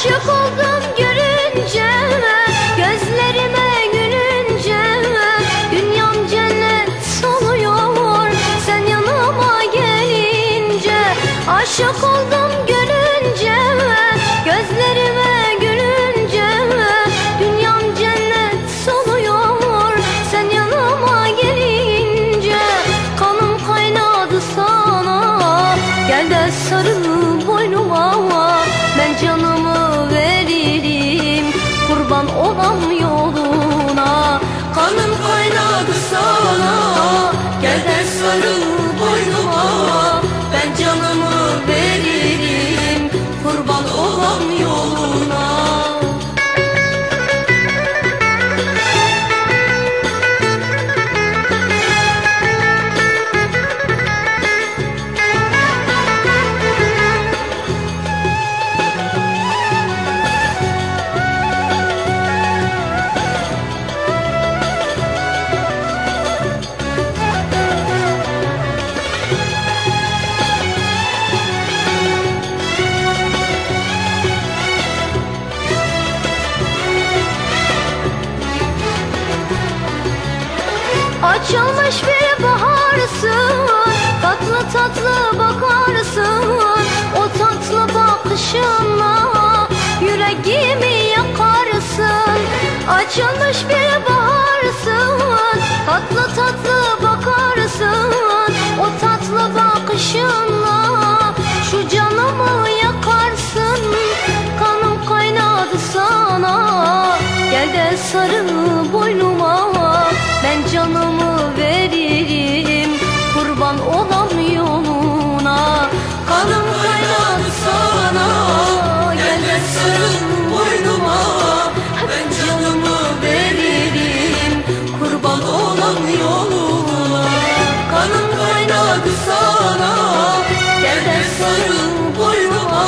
Aşık oldum görünce Gözlerime gülünce. Dünyam cennet oluyor Sen yanıma gelince. Aşık oldum Açılmış bir baharsın Tatlı tatlı bakarsın O tatlı bakışınla Yüreğimi yakarsın. Açılmış bir baharsın Tatlı tatlı bakarsın O tatlı bakışınla Şu canımı yakarsın. Kanım kaynadı sana. Gel de sarıl boynuma sarıl boynuma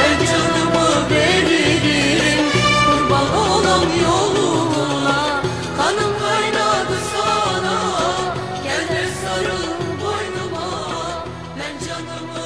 Ben canımı veririm. Kurban olan yoluna Kanım kaynadı sana. Gel de sarıl boynuma Ben canımı